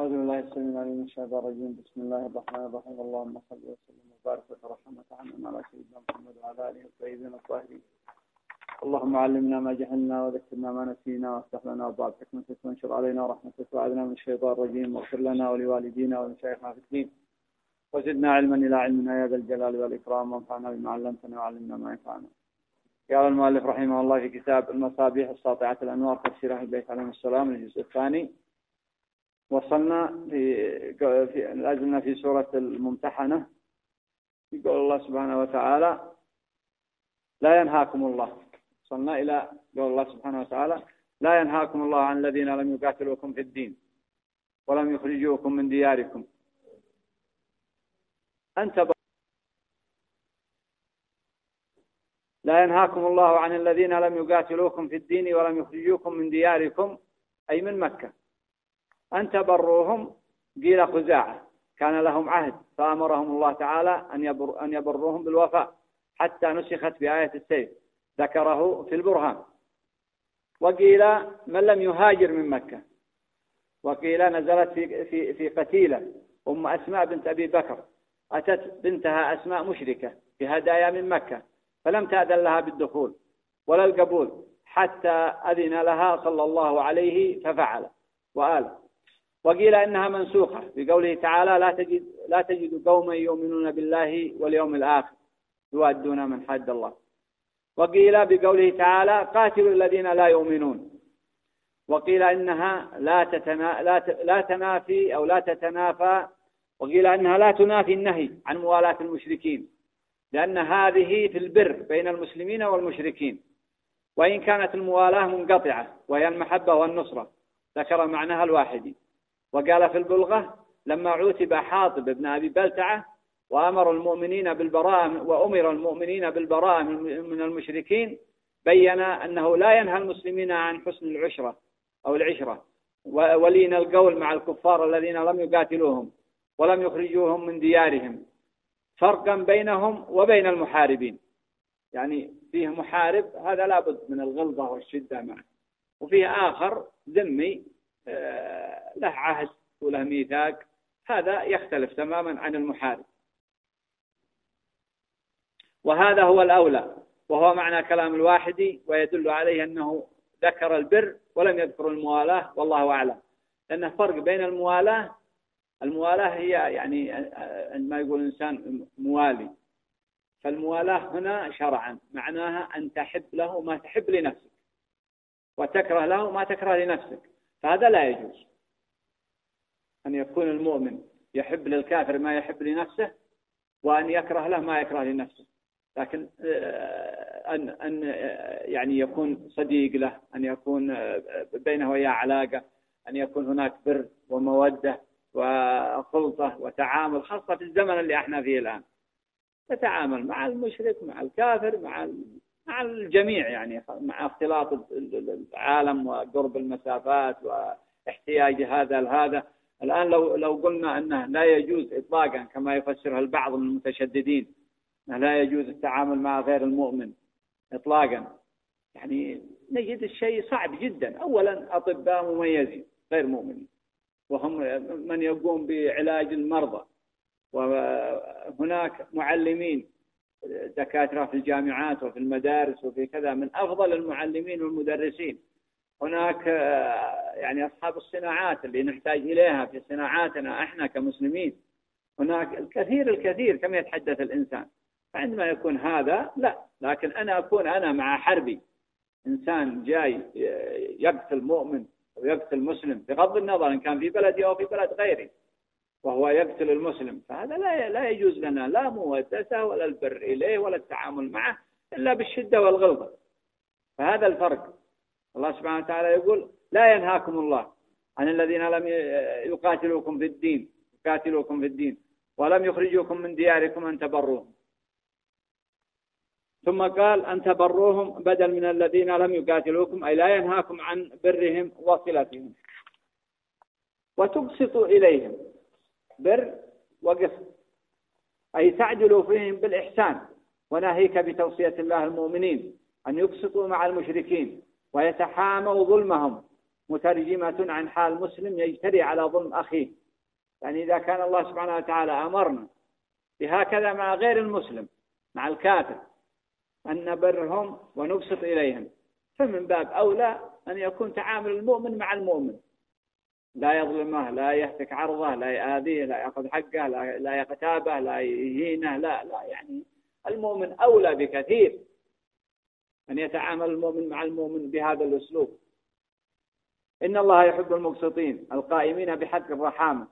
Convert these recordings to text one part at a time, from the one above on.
أعوذ بالله السميع العليم من الشيطان الرجيم. بسم الله الرحمن الرحيم. اللهم صل وسلم وبارك وترحم وتعلم على سيدنا محمد وعلى آله الطيبين الطاهرين. اللهم علمنا ما جهلنا وذكرنا ما نسينا وافتح لنا أبواب حكمتك وانشر علينا رحمتك وأعذنا من الشيطان الرجيم. واغفر لنا ولوالدينا ولمشايخنا في الدين. وزدنا علما إلى علمنا. يا ذا الجلال والإكرام. وانفعنا بما علمتنا وعلمنا ما ينفعنا. قال المؤلف رحمه الله في كتاب المصابيح الساطعة الأنوار. تفسير أهل البيت عليهم السلام. الجزء الثاني. وصلنا في, في لازلنا في سورة الممتحنة. يقول الله سبحانه وتعالى لا ينهاكم الله. وصلنا إلى قول الله سبحانه وتعالى لا ينهاكم الله عن الذين لم يقاتلوكم في الدين ولم يخرجوكم من دياركم. أنت لا ينهاكم الله عن الذين لم يقاتلوكم في الدين ولم يخرجوكم من دياركم. أي من مكة. أن تبروهم قيل خزاعة. كان لهم عهد فأمرهم الله تعالى أن, يبر أن يبروهم بالوفاء حتى نسخت بآية السيف. ذكره في البرهان. وقيل من لم يهاجر من مكة. وقيل نزلت في, في, في قتيلة أم أسماء بنت أبي بكر. أتت بنتها أسماء مشركة بهدايا من مكة فلم تأذن لها بالدخول ولا القبول حتى أذن لها صلى الله عليه ففعل وآل وقيل إنها منسوخة. بقوله تعالى لا تجد, لا تجد قوما يؤمنون بالله واليوم الآخر يوادون من حد الله. وقيل بقوله تعالى قاتلوا الذين لا يؤمنون. وقيل إنها لا, تتنا لا, لا تنافي أو لا تتنافى. وقيل أنها لا تنافي النهي عن موالاة المشركين. لأن هذه في البر بين المسلمين والمشركين. وإن كانت الموالاة منقطعة وهي المحبة والنصرة ذكر معناها الواحدي وقال في البلغة لما عوتب حاطب بن أبي بلتعة وأمر المؤمنين بالبراءة وأمر المؤمنين بالبراءة من المشركين بين أنه لا ينهى المسلمين عن حسن العشرة أو العشرة ولين القول مع الكفار الذين لم يقاتلوهم ولم يخرجوهم من ديارهم. فرقا بينهم وبين المحاربين. يعني فيه محارب هذا لابد من الغلظة والشدة معه. وفيه آخر ذمي له عهد وله ميثاق هذا يختلف تماما عن المحارب. وهذا هو الأولى وهو معنى كلام الواحدي ويدل عليه أنه ذكر البر ولم يذكر الموالاة والله أعلم. لأنه فرق بين الموالاة الموالاة هي يعني عندما يقول الإنسان موالي. فالموالاة هنا شرعا معناها أن تحب له ما تحب لنفسك وتكره له ما تكره لنفسك. فهذا لا يجوز. أن يكون المؤمن يحب للكافر ما يحب لنفسه وأن يكره له ما يكره لنفسه. لكن آه، أن أن آه، يعني يكون صديق له أن يكون آه، بينه وياه علاقة أن يكون هناك بر ومودة وخلطة وتعامل خاصة في الزمن اللي إحنا فيه الآن. تتعامل مع المشرك مع الكافر مع مع الجميع يعني مع اختلاط العالم وقرب المسافات واحتياج هذا لهذا. الآن لو لو قلنا أنه لا يجوز إطلاقا كما يفسرها البعض من المتشددين لا يجوز التعامل مع غير المؤمن إطلاقا يعني نجد الشيء صعب جدا. أولا أطباء مميزين غير مؤمنين وهم من يقوم بعلاج المرضى وهناك معلمين دكاترة في الجامعات وفي المدارس وفي كذا من أفضل المعلمين والمدرسين. هناك يعني أصحاب الصناعات اللي نحتاج إليها في صناعاتنا إحنا كمسلمين. هناك الكثير الكثير كما يتحدث الإنسان؟ فعندما يكون هذا لا. لكن أنا أكون أنا مع حربي. إنسان جاي يقتل مؤمن أو يقتل مسلم بغض النظر إن كان في بلدي أو في بلد غيري. وهو يقتل المسلم. فهذا لا لا يجوز لنا لا مودته ولا البر إليه ولا التعامل معه إلا بالشدة والغلظة. فهذا الفرق. الله سبحانه وتعالى يقول لا ينهاكم الله عن الذين لم يقاتلوكم في الدين يقاتلوكم في الدين ولم يخرجوكم من دياركم أن تبروهم. ثم قال أن تبروهم بدل من الذين لم يقاتلوكم أي لا ينهاكم عن برهم وصلتهم. وتقسطوا إليهم. بر وقسط أي تعدلوا فيهم بالإحسان وناهيك بتوصية الله المؤمنين أن يقسطوا مع المشركين ويتحاموا ظلمهم مترجمة عن حال مسلم يجتري على ظلم أخيه. يعني إذا كان الله سبحانه وتعالى أمرنا بهكذا مع غير المسلم مع الكافر أن نبرهم ونبسط إليهم. فمن باب أولى أن يكون تعامل المؤمن مع المؤمن. لا يظلمه لا يهتك عرضه لا يآذيه لا يأخذ حقه لا, لا يغتابه لا يهينه لا لا يعني المؤمن أولى بكثير أن يتعامل المؤمن مع المؤمن بهذا الأسلوب. إن الله يحب المقسطين القائمين بحق الرحامة.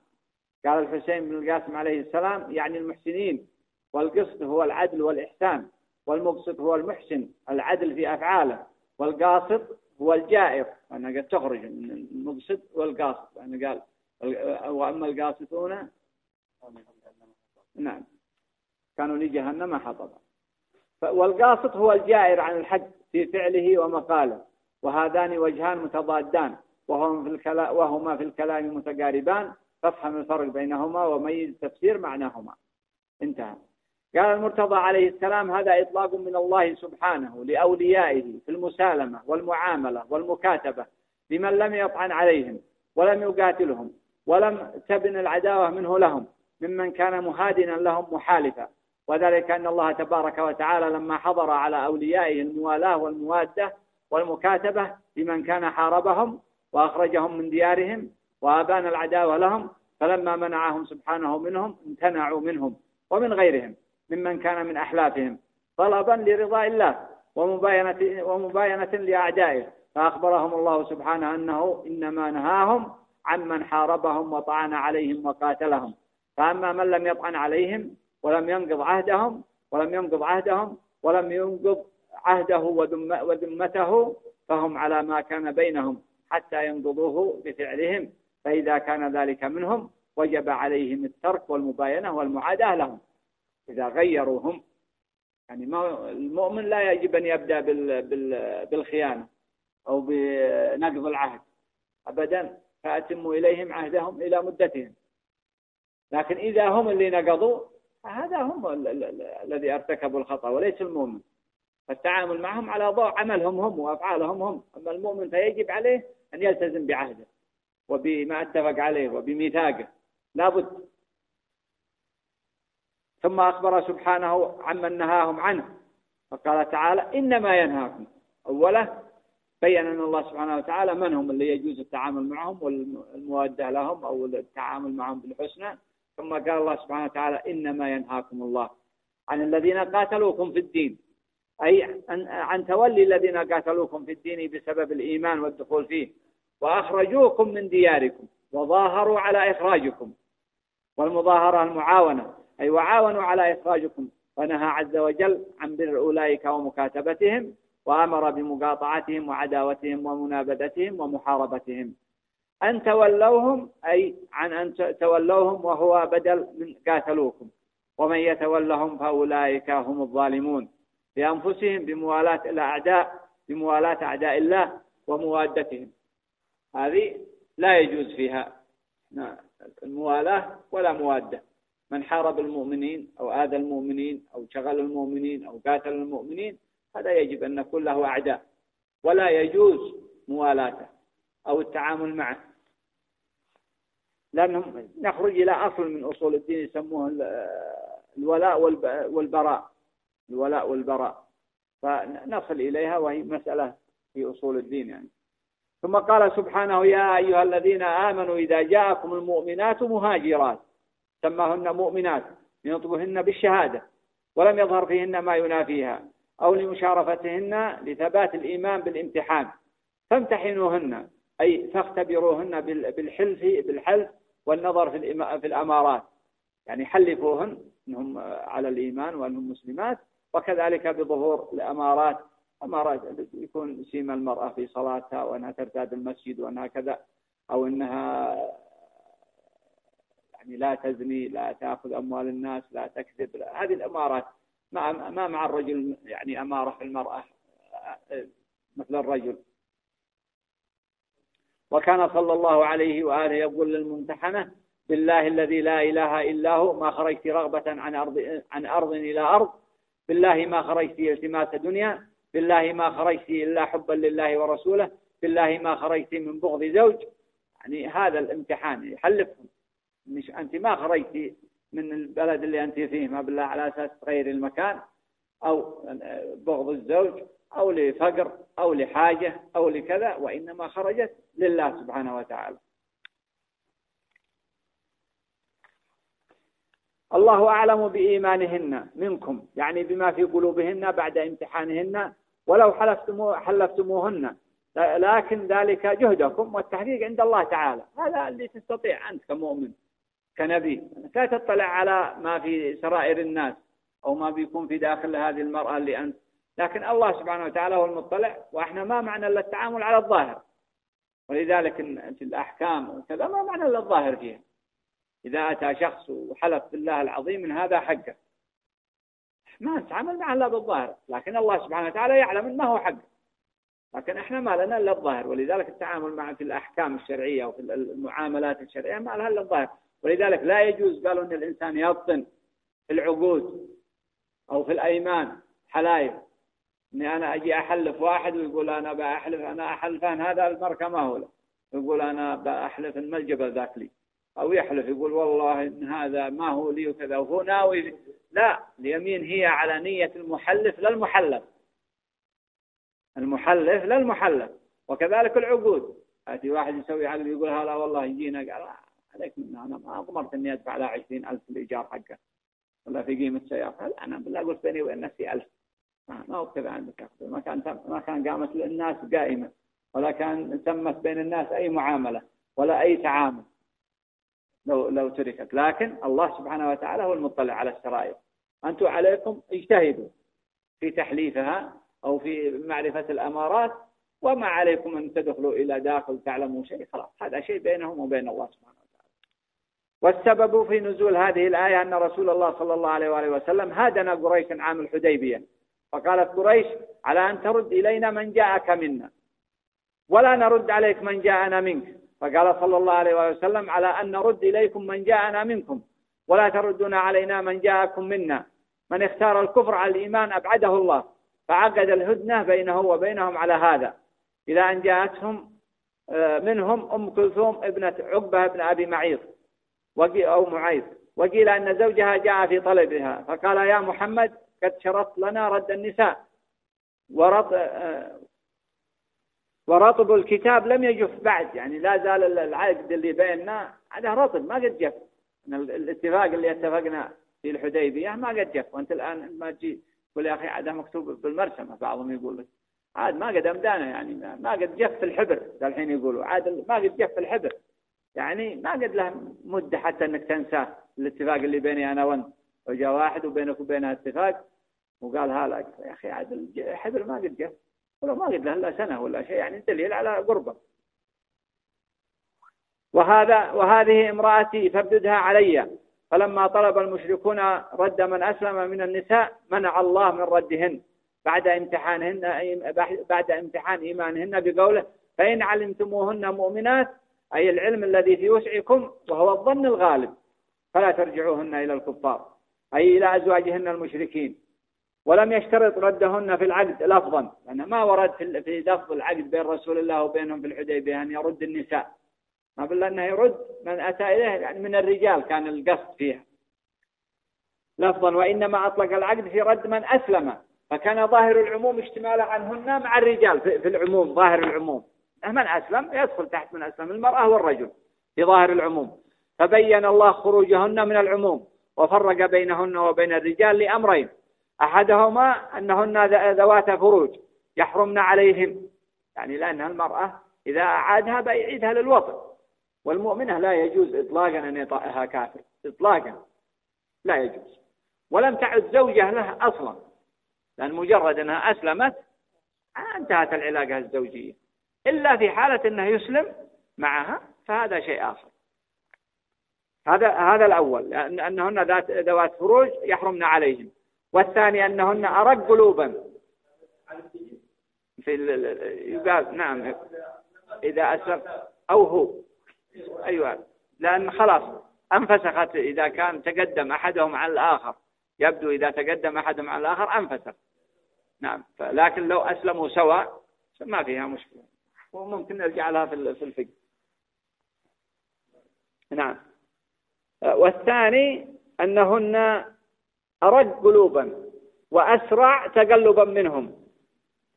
قال الحسين بن القاسم عليه السلام يعني المحسنين والقسط هو العدل والإحسان والمقسط هو المحسن العدل في أفعاله والقاسط هو الجائر أنا قد تخرج من المقسط والقاسط أنا قال وأما القاسطون نعم كانوا لجهنم حطبا. والقاسط هو الجائر عن الحد في فعله ومقاله. وهذان وجهان متضادان. وهما في الكلام, وهما في الكلام متقاربان. فافهم الفرق بينهما وميز تفسير معناهما. انتهى. قال المرتضى عليه السلام هذا إطلاق من الله سبحانه لأوليائه في المسالمة والمعاملة والمكاتبة بمن لم يطعن عليهم ولم يقاتلهم ولم تبن العداوة منه لهم ممن كان مهادنا لهم محالفا. وذلك أن الله تبارك وتعالى لما حضر على أوليائه الموالاة والموادة والمكاتبة بمن كان حاربهم وأخرجهم من ديارهم وأبان العداوة لهم فلما منعهم سبحانه منهم امتنعوا منهم ومن غيرهم. ممن كان من أحلافهم طلبا لرضاء الله ومباينة, ومباينة لأعدائه. فأخبرهم الله سبحانه أنه إنما نهاهم عمن حاربهم وطعن عليهم وقاتلهم. فأما من لم يطعن عليهم ولم ينقض عهدهم ولم ينقض عهدهم ولم ينقض عهده وذمته فهم على ما كان بينهم حتى ينقضوه بفعلهم. فإذا كان ذلك منهم وجب عليهم الترك والمباينة والمعاداة لهم. إذا غيروهم يعني ما المؤمن لا يجب أن يبدأ بالخيانة أو بنقض العهد أبدا. فأتموا إليهم عهدهم إلى مدتهم. لكن إذا هم اللي نقضوا هذا هم الذي ارتكبوا الخطأ وليس المؤمن. فالتعامل معهم على ضوء عملهم هم وأفعالهم هم. أما المؤمن فيجب عليه أن يلتزم بعهده وبما اتفق عليه وبميثاقه. لابد ثم أخبر سبحانه عمن نهاهم عنه. فقال تعالى إنما ينهاكم. أولا بين أن الله سبحانه وتعالى من هم اللي يجوز التعامل معهم والمودة لهم أو التعامل معهم بالحسنى. ثم قال الله سبحانه وتعالى إنما ينهاكم الله عن الذين قاتلوكم في الدين. أي عن تولي الذين قاتلوكم في الدين بسبب الإيمان والدخول فيه. وأخرجوكم من دياركم وظاهروا على إخراجكم. والمظاهرة المعاونة. أي وعاونوا على إخراجكم. ونهى عز وجل عن بر أولئك ومكاتبتهم وأمر بمقاطعتهم وعداوتهم ومنابذتهم ومحاربتهم. أن تولوهم أي عن أن تولوهم وهو بدل من قاتلوكم. ومن يتولهم فأولئك هم الظالمون. بأنفسهم بموالاة الأعداء بموالاة أعداء الله وموادتهم. هذه لا يجوز فيها. الموالاة ولا موادة. من حارب المؤمنين أو آذى المؤمنين أو شغل المؤمنين أو قاتل المؤمنين هذا يجب أن نكون له أعداء. ولا يجوز موالاته أو التعامل معه. لأنهم نخرج إلى أصل من أصول الدين يسموه الولاء والبراء. الولاء والبراء. فنصل إليها وهي مسألة في أصول الدين يعني. ثم قال سبحانه يا أيها الذين آمنوا إذا جاءكم المؤمنات مهاجرات. سماهن مؤمنات ينطقهن بالشهادة ولم يظهر فيهن ما ينافيها أو لمشارفتهن لثبات الإيمان بالامتحان. فامتحنوهن أي فاختبروهن بالحلف بالحلف والنظر في في الأمارات. يعني حلفوهن أنهم على الإيمان وأنهم مسلمات وكذلك بظهور الأمارات. أمارات يكون سيما المرأة في صلاتها وأنها ترتاد المسجد وأنها كذا أو أنها يعني لا تزني لا تأخذ أموال الناس لا تكذب هذه الأمارات. ما ما مع الرجل يعني أمارة في المرأة مثل الرجل. وكان صلى الله عليه وآله يقول للممتحنة بالله الذي لا إله إلا هو ما خرجت رغبة عن أرض, عن أرض إلى أرض بالله ما خرجت التماس دنيا بالله ما خرجت إلا حبا لله ورسوله بالله ما خرجت من بغض زوج. يعني هذا الامتحان يحلفهم. مش أنت ما خرجت من البلد اللي أنت فيه ما بالله على أساس تغير المكان أو بغض الزوج أو لفقر أو لحاجة أو لكذا وإنما خرجت لله سبحانه وتعالى. الله أعلم بإيمانهن منكم يعني بما في قلوبهن بعد امتحانهن ولو حلفتمو حلفتموهن. لكن ذلك جهدكم والتحقيق عند الله تعالى. هذا اللي تستطيع أنت كمؤمن. كنبي. لا تطلع على ما في سرائر الناس أو ما بيكون في داخل هذه المرأة اللي أنت. لكن الله سبحانه وتعالى هو المطلع وإحنا ما معنى إلا التعامل على الظاهر. ولذلك في الأحكام وكذا ما معنى إلا الظاهر فيها. إذا أتى شخص وحلف بالله العظيم من هذا حقه. ما نتعامل معه إلا بالظاهر. لكن الله سبحانه وتعالى يعلم أنه هو حقه لكن إحنا ما لنا إلا الظاهر. ولذلك التعامل مع في الأحكام الشرعية وفي المعاملات الشرعية ما لها إلا الظاهر. ولذلك لا يجوز قالوا إن الإنسان يبطن في العقود أو في الأيمان حلايف إني أنا أجي أحلف واحد ويقول أنا بأحلف أنا أحلف ان هذا المركة ما هو له. يقول أنا بأحلف ان الجبل ذاك لي. أو يحلف يقول والله إن هذا ما هو لي وكذا. وهو ناوي لا اليمين هي على نية المحلف لا المحلف. المحلف لا المحلف. وكذلك العقود. يأتي واحد يسوي عقد يقول هلا والله يجينا قال عليك من أنا ما أضمرت إني أدفع له 20000 في الإيجار حقه. ولا في قيمة سيارة لا أنا بالله قلت بيني وبين نفسي 1000 ما هو كذا عندك ما كان ما كان قامت للناس قائمة. ولا كان تمت بين الناس أي معاملة ولا أي تعامل. لو لو تركت. لكن الله سبحانه وتعالى هو المطلع على السرائر أنتم عليكم اجتهدوا في تحليفها أو في معرفة الأمارات. وما عليكم أن تدخلوا إلى داخل تعلموا شيء. خلاص. هذا شيء بينهم وبين الله سبحانه والسبب في نزول هذه الآية أن رسول الله صلى الله عليه وآله وسلم هادنا قريش عام الحديبية. فقالت قريش على أن ترد إلينا من جاءك منا ولا نرد عليك من جاءنا منك. فقال صلى الله عليه وآله وسلم على أن نرد إليكم من جاءنا منكم ولا تردون علينا من جاءكم منا. من اختار الكفر على الإيمان أبعده الله فعقد الهدنة بينه وبينهم على هذا. إلى أن جاءتهم آه، منهم أم كلثوم ابنة عقبة بن أبي معيط. أو معيط. وقيل أن زوجها جاء في طلبها. فقال يا محمد قد شرطت لنا رد النساء. ورط آه، ورطب الكتاب لم يجف بعد. يعني لا زال العقد اللي بيننا هذا رطب ما قد جف. الاتفاق اللي اتفقنا في الحديبية ما قد جف. وأنت الآن ما تجي يقول يا أخي عاد مكتوب بالمرسمة. بعضهم يقول لك عاد ما قد أمدانا يعني ما قد جف الحبر. الحين يقولوا عاد ما قد جف الحبر. يعني ما قد له مدة حتى أنك تنساه الاتفاق اللي بيني أنا وأنت. وجاء واحد وبينك وبينها اتفاق وقال هلا يا أخي عاد الحبر ما قد جف ولا ما قد له إلا سنة ولا شيء يعني دليل على قربة. وهذا وهذه امرأتي فابددها علي. فلما طلب المشركون رد من أسلم من النساء منع الله من ردهن. بعد امتحانهن بعد امتحان إيمانهن بقوله فإن علمتموهن مؤمنات أي العلم الذي في وسعكم وهو الظن الغالب فلا ترجعوهن إلى الكفار أي إلى أزواجهن المشركين. ولم يشترط ردهن في العقد لفظا لأن ما ورد في لفظ العقد بين رسول الله وبينهم في الحديبية أن يرد النساء. ما بالله أنه يرد من أتى إليه يعني من الرجال كان القصد فيها. لفظا وإنما أطلق العقد في رد من أسلم فكان ظاهر العموم اشتماله عنهن مع الرجال في العموم ظاهر العموم. من أسلم؟ يدخل تحت من أسلم. المرأة والرجل في ظاهر العموم. فبين الله خروجهن من العموم وفرق بينهن وبين الرجال لأمرين. أحدهما أنهن ذوات فروج يحرمن عليهم. يعني لأن المرأة إذا أعادها بيعيدها للوطن. والمؤمنة لا يجوز إطلاقا أن يطأها كافر. إطلاقا لا يجوز. ولم تعد زوجة له أصلا. لأن مجرد أنها أسلمت انتهت العلاقة الزوجية. إلا في حالة أنه يسلم معها فهذا شيء آخر. هذا هذا الأول أنهن ذات ذوات فروج يحرمن عليهم والثاني أنهن أرق قلوبا. في يقال نعم. إذا أسلم أو هو. أيوة. لأن خلاص أنفسخت. إذا كان تقدم أحدهم على الآخر يبدو إذا تقدم أحدهم على الآخر أنفسخ. نعم. لكن لو أسلموا سواء ما فيها مشكلة. وممكن نرجع لها في الفقه. نعم. والثاني أنهن أرق قلوبا وأسرع تقلبا منهم.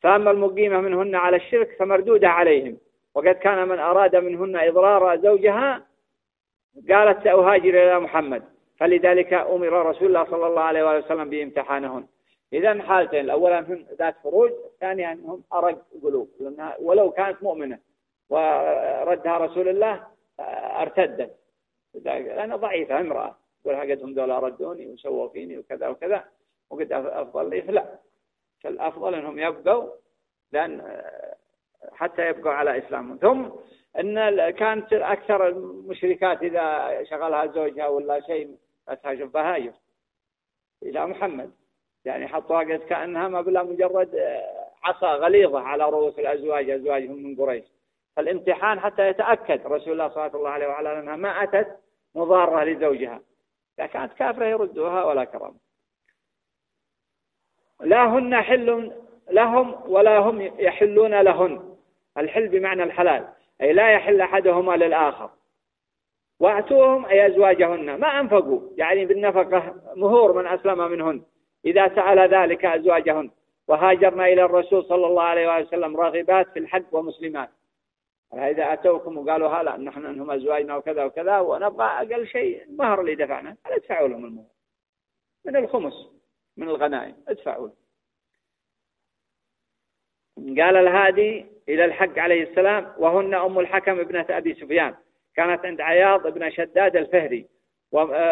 فأما المقيمة منهن على الشرك فمردودة عليهم. وقد كان من أراد منهن إضرار زوجها قالت سأهاجر إلى محمد. فلذلك أمر رسول الله صلى الله عليه وسلم بامتحانهن. إذا حالتين الأولى ذات فروج الثانية أنهم أرق قلوب ولو كانت مؤمنة. وردها رسول الله ارتدت. لأنها ضعيفة امرأة. تقول حقتهم ذولا ردوني وسووا فيني وكذا وكذا. وقد أفضل لي لا. فالأفضل أنهم يبقوا لأن حتى يبقوا على إسلامهم ثم أن كانت أكثر المشركات إذا شغلها زوجها ولا شيء أتهاجم بهاجر إلى محمد. يعني حطوها قد كأنها ما بلا مجرد عصا غليظة على رؤوس الأزواج أزواجهم من قريش. فالامتحان حتى يتأكد رسول الله صلى الله عليه وعلى أنها ما أتت مضارة لزوجها. إذا كانت كافرة يردوها ولا كرام لا هن حل لهم ولا هم يحلون لهن. الحل بمعنى الحلال أي لا يحل أحدهما للآخر. وأتوهم أي أزواجهن. ما أنفقوا يعني بالنفقة مهور من أسلم منهن. إذا سأل ذلك أزواجهن. وهاجرنا إلى الرسول صلى الله عليه وسلم راغبات في الحج ومسلمات. إذا أتوكم وقالوا هلا نحن أنهم أزواجنا وكذا وكذا ونبغى أقل شيء المهر اللي دفعنا. هل ادفعوا لهم المهر. من الخمس من الغنائم. ادفعوا قال الهادي إلى الحق عليه السلام وهن أم الحكم ابنة أبي سفيان. كانت عند عياض ابن شداد الفهري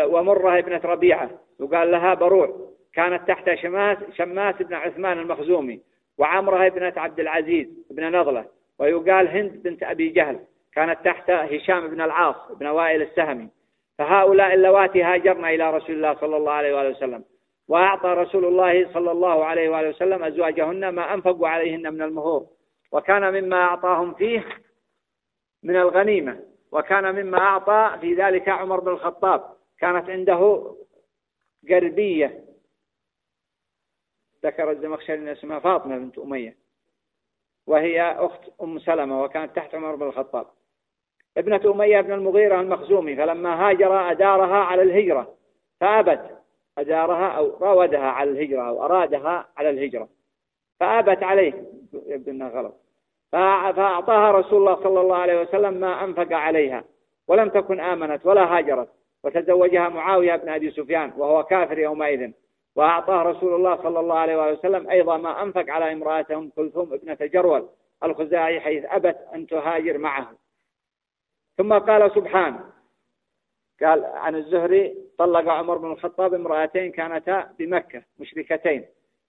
ومرة ابنة ربيعة. وقال لها بروع كانت تحت شماس شماس بن عثمان المخزومي وعمرها ابنة عبد العزيز بن نضلة ويقال هند بنت أبي جهل كانت تحت هشام بن العاص بن وائل السهمي. فهؤلاء اللواتي هاجرن إلى رسول الله صلى الله عليه وآله وسلم وأعطى رسول الله صلى الله عليه وآله وسلم أزواجهن ما أنفقوا عليهن من المهور. وكان مما أعطاهم فيه من الغنيمة وكان مما أعطى في ذلك عمر بن الخطاب. كانت عنده قربية ذكر الزمخشري اسمها فاطمة بنت أمية. وهي أخت أم سلمة وكانت تحت عمر بن الخطاب. ابنة أمية بن المغيرة المخزومي فلما هاجر أدارها على الهجرة فأبت أدارها أو راودها على الهجرة أو أرادها على الهجرة. فأبت عليه. يبدو أنها غلط فأعطاها رسول الله صلى الله عليه وسلم ما أنفق عليها ولم تكن آمنت ولا هاجرت. وتزوجها معاوية بن أبي سفيان وهو كافر يومئذ. وأعطاه رسول الله صلى الله عليه وسلم أيضا ما أنفق على امرأتهم كلثوم ابنة جرول الخزاعي حيث أبت أن تهاجر معه ثم قال سبحانه قال عن الزهري طلق عمر بن الخطاب امرأتين كانتا بمكة مشركتين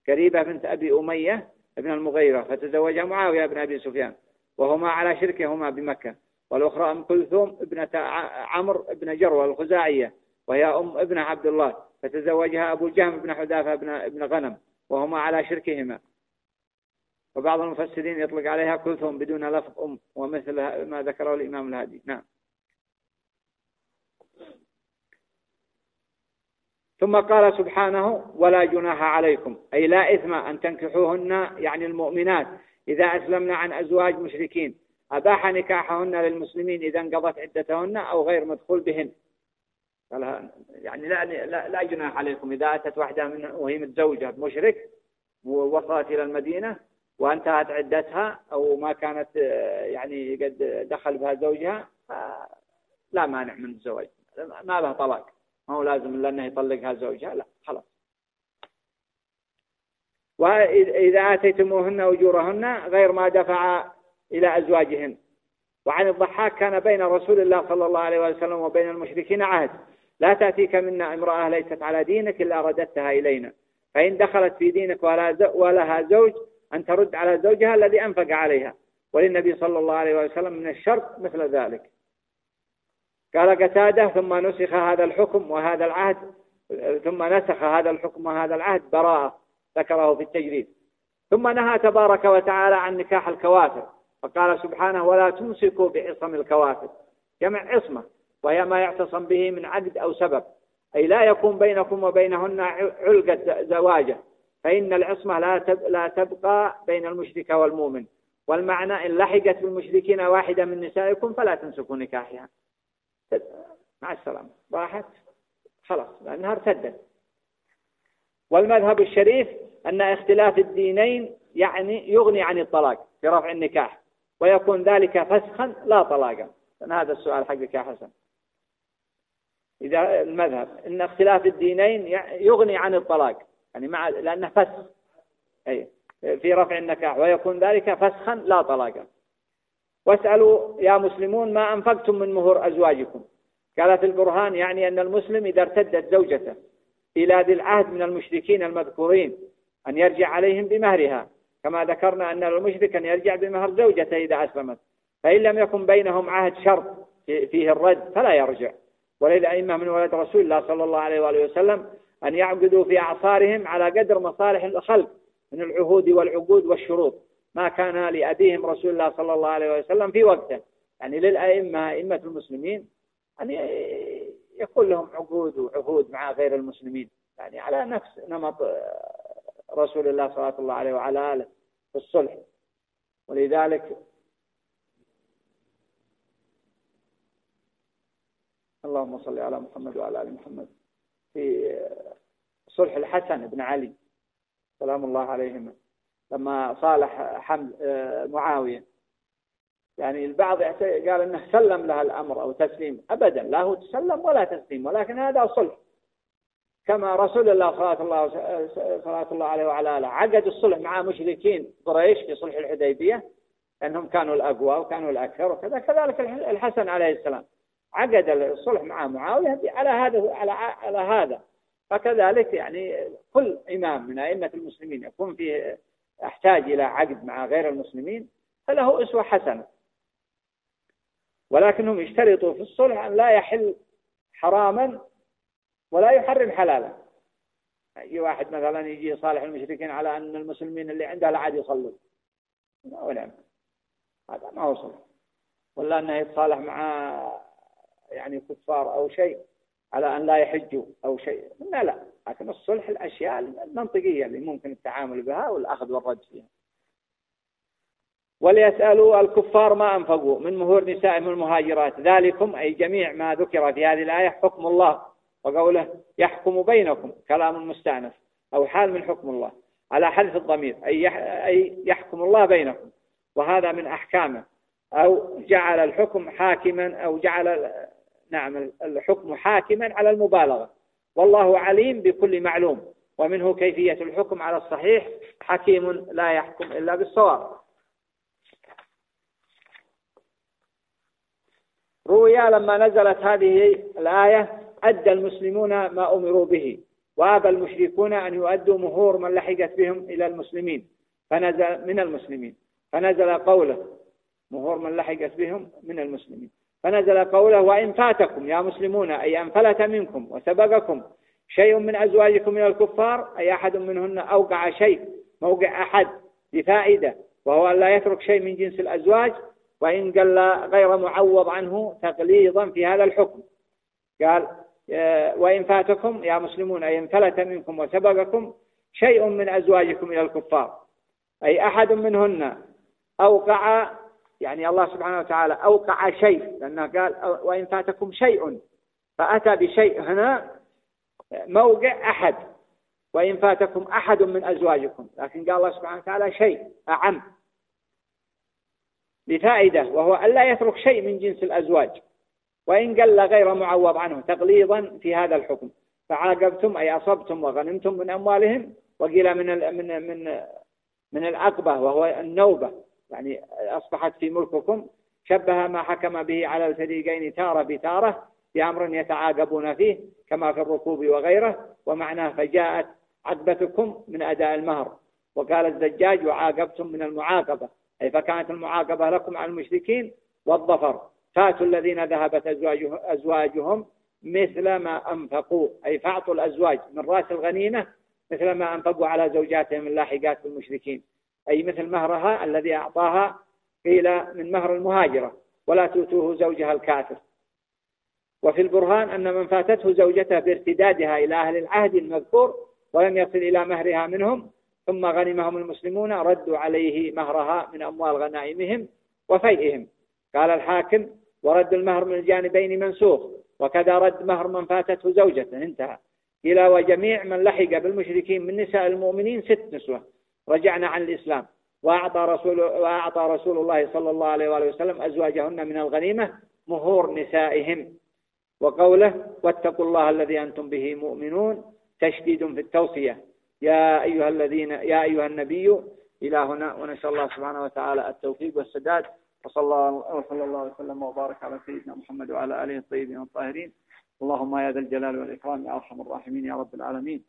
قريبة بنت أبي أمية ابن المغيرة فتزوجها معاوية بن أبي سفيان وهما على شركهما بمكة والأخرى أم كلثوم ابنة عمرو بن جروة الخزاعية وهي أم ابن عبد الله. فتزوجها أبو جهم بن حذافة بن, ابن غنم وهما على شركهما. وبعض المفسرين يطلق عليها كلثوم بدون لفظ أم ومثل ما ذكره الإمام الهادي. نعم. ثم قال سبحانه ولا جناح عليكم. أي لا إثم أن تنكحوهن يعني المؤمنات إذا أسلمن عن أزواج مشركين. أباح نكاحهن للمسلمين إذا انقضت عدتهن أو غير مدخول بهن. قال يعني لا لا, لا جناح عليكم. إذا أتت واحدة من وهي متزوجة بمشرك ووصلت إلى المدينة وانتهت عدتها أو ما كانت يعني قد دخل بها زوجها لا مانع من الزواج. ما له طلاق. ما هو لازم إلا أنه يطلقها زوجها. لا خلاص. وإذا آتيتموهن أجورهن غير ما دفع إلى أزواجهن. وعن الضحاك كان بين رسول الله صلى الله عليه وسلم وبين المشركين عهد. لا تأتيك منا امرأة ليست على دينك إلا رددتها إلينا. فإن دخلت في دينك ولها زوج أن ترد على زوجها الذي أنفق عليها. وللنبي صلى الله عليه وسلم من الشرط مثل ذلك. قال قتادة ثم نسخ هذا الحكم وهذا العهد ثم نسخ هذا الحكم وهذا العهد براءة. ذكره في التجريد. ثم نهى تبارك وتعالى عن نكاح الكوافر. فقال سبحانه ولا تمسكوا بعصم الكوافر. جمع عصمة. وهي ما يعتصم به من عقد أو سبب. أي لا يكون بينكم وبينهن علقة زواجة. فإن العصمة لا لا تبقى بين المشرك والمؤمن. والمعنى إن لحقت بالمشركين واحدة من نسائكم فلا تمسكوا نكاحها. مع السلامة. راحت. خلاص. لأنها ارتدت. والمذهب الشريف أن اختلاف الدينين يعني يغني عن الطلاق في رفع النكاح. ويكون ذلك فسخا لا طلاقا. هذا السؤال حقك يا حسن. إذا المذهب أن اختلاف الدينين يغني عن الطلاق يعني مع لأنه فسخ. أي في رفع النكاح ويكون ذلك فسخا لا طلاقا. واسألوا يا مسلمون ما أنفقتم من مهور أزواجكم؟ قال في البرهان يعني أن المسلم إذا ارتدت زوجته إلى ذي العهد من المشركين المذكورين أن يرجع عليهم بمهرها. كما ذكرنا أن المشرك أن يرجع بمهر زوجته إذا أسلمت. فإن لم يكن بينهم عهد شرط فيه الرد فلا يرجع. وللأئمة من ولد رسول الله صلى الله عليه وآله وسلم أن يعقدوا في أعصارهم على قدر مصالح الخلق من العهود والعقود والشروط. ما كان لأبيهم رسول الله صلى الله عليه وسلم في وقته. يعني للأئمة أئمة المسلمين أن يكون لهم عقود وعهود مع غير المسلمين. يعني على نفس نمط رسول الله صلى الله عليه وعلى آله في الصلح. ولذلك اللهم صل على محمد وعلى آل محمد. في صلح الحسن بن علي سلام الله عليهما. لما صالح حمد آه، معاوية. يعني البعض قال إنه سلم لها الأمر أو تسليم. ابدا لا هو تسلم ولا تسليم ولكن هذا صلح. كما رسول الله صلى الله صلى الله عليه وعلى آله عقد الصلح مع مشركين قريش في صلح الحديبية لأنهم كانوا الأقوى وكانوا الأكثر وكذا كذلك الحسن عليه السلام. عقد الصلح مع معاوية على هذا على على هذا. فكذلك يعني كل إمام من أئمة المسلمين يكون فيه يحتاج إلى عقد مع غير المسلمين فله أسوة حسنة. ولكنهم يشترطوا في الصلح أن لا يحل حراما ولا يحرم حلالا. أي واحد مثلا يجي يصالح المشركين على أن المسلمين اللي عنده لا عاد يصلوا ونعم. هذا ما هو صلح. ولا أنه يتصالح مع يعني كفار أو شيء على أن لا يحجوا أو شيء. لا لا لكن الصلح الأشياء المنطقية اللي ممكن التعامل بها والأخذ والرد فيها. وليسألوا الكفار ما أنفقوا من مهور نسائهم المهاجرات. ذلكم أي جميع ما ذكر في هذه الآية حكم الله. وقوله يحكم بينكم كلام مستأنف أو حال من حكم الله. على حذف الضمير أي يحكم الله بينكم. وهذا من أحكامه. أو جعل الحكم حاكما أو جعل نعم الحكم حاكما على المبالغة. والله عليم بكل معلوم. ومنه كيفية الحكم على الصحيح حكيم لا يحكم إلا بالصواب. روي لما نزلت هذه الآية أدى المسلمون ما أمروا به وأبى المشركون أن يؤدوا مهور من لحقت بهم إلى المسلمين. فنزل من المسلمين. فنزل قوله مهور من لحقت بهم من المسلمين. فنزل قوله وإن فاتكم يا مسلمون أي أن فلت منكم وسبقكم شيء من أزواجكم من الكفار أي أحد منهن أوقع شيء موقع أحد بفائدة وهو أن لا يترك شيء من جنس الأزواج وإن قل غير معوض عنه تقليضا في هذا الحكم. قال وإن فاتكم يا مسلمون أي انفلت منكم وسبقكم شيء من أزواجكم إلى الكفار أي أحد منهن أوقع يعني الله سبحانه وتعالى أوقع شيء لأنه قال وإن فاتكم شيء فأتى بشيء هنا موقع أحد. وإن فاتكم أحد من أزواجكم. لكن قال الله سبحانه وتعالى شيء أعم. لفائدة وهو ألا يترك شيء من جنس الأزواج. وإن قل غير معوض عنه تقليضا في هذا الحكم. فعاقبتم أي أصبتم وغنمتم من أموالهم وقيل من من من من العقبة وهو النوبة. يعني أصبحت في ملككم شبه ما حكم به على الفريقين تارة بتارة بأمر يتعاقبون فيه كما في الركوب وغيره ومعناه فجاءت عقبتكم من أداء المهر. وقال الزجاج وعاقبتم من المعاقبة. أي فكانت المعاقبة لكم على المشركين والظفر. فاتوا الذين ذهبت أزواجهم مثل ما أنفقوا. أي فاعطوا الأزواج من رأس الغنيمة مثل ما أنفقوا على زوجاتهم اللاحقات بالمشركين أي مثل مهرها الذي أعطاها قيل من مهر المهاجرة ولا توتوه زوجها الكافر. وفي البرهان أن من فاتته زوجته بارتدادها إلى أهل العهد المذكور ولم يصل إلى مهرها منهم ثم غنمهم المسلمون ردوا عليه مهرها من أموال غنائمهم وفيئهم. قال الحاكم ورد المهر من الجانبين منسوخ وكذا رد مهر من فاتته زوجته. انتهى. إلى وجميع من لحق بالمشركين من نساء المؤمنين ست نسوة. رجعنا عن الإسلام. وأعطى رسول, وأعطى رسول الله صلى الله عليه وآله وسلم أزواجهن من الغنيمة مهور نسائهم. وقوله واتقوا الله الذي أنتم به مؤمنون. تشديد في التوصية. يا أيها الذين يا أيها النبي إلى هنا ونسأل الله سبحانه وتعالى التوفيق والسداد. وصلى الله وصلى الله وسلم وبارك على سيدنا محمد وعلى آله الطيبين الطاهرين. اللهم يا ذا الجلال والإكرام يا أرحم الراحمين يا رب العالمين.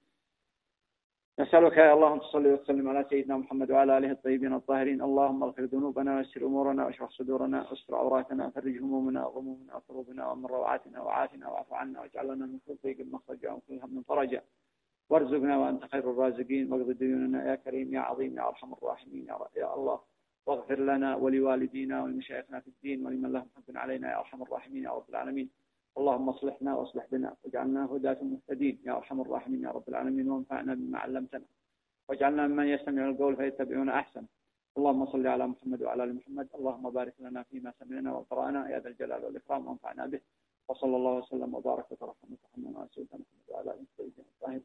نسألك يا الله أن تصلي وتسلم على سيدنا محمد وعلى آله الطيبين الطاهرين. اللهم اغفر ذنوبنا ويسر أمورنا واشرح صدورنا واستر عوراتنا وفرج همومنا وغمومنا وكروبنا ومن روعاتنا وعافنا واعف عنا واجعل لنا من كل ضيق مخرجا ومن كل هم فرجا وارزقنا وأنت خير الرازقين. واقض ديوننا يا كريم يا عظيم يا أرحم الراحمين يا, يا الله. واغفر لنا ولوالدينا ولمشايخنا في الدين ولمن لهم حق علينا يا أرحم الراحمين يا رب العالمين. اللهم اصلحنا واصلح بنا واجعلنا هداة مهتدين يا أرحم الراحمين يا رب العالمين وانفعنا بما علمتنا. واجعلنا ممن يستمع القول فيتبعون أحسن. اللهم صل على محمد وعلى آل محمد. اللهم بارك لنا فيما سمعنا وقرأنا. يا ذا الجلال والإكرام وانفعنا به. وصلى الله وسلم وبارك وترحم محمد وعلى آل محمد وعلى اله وصحبه محمد.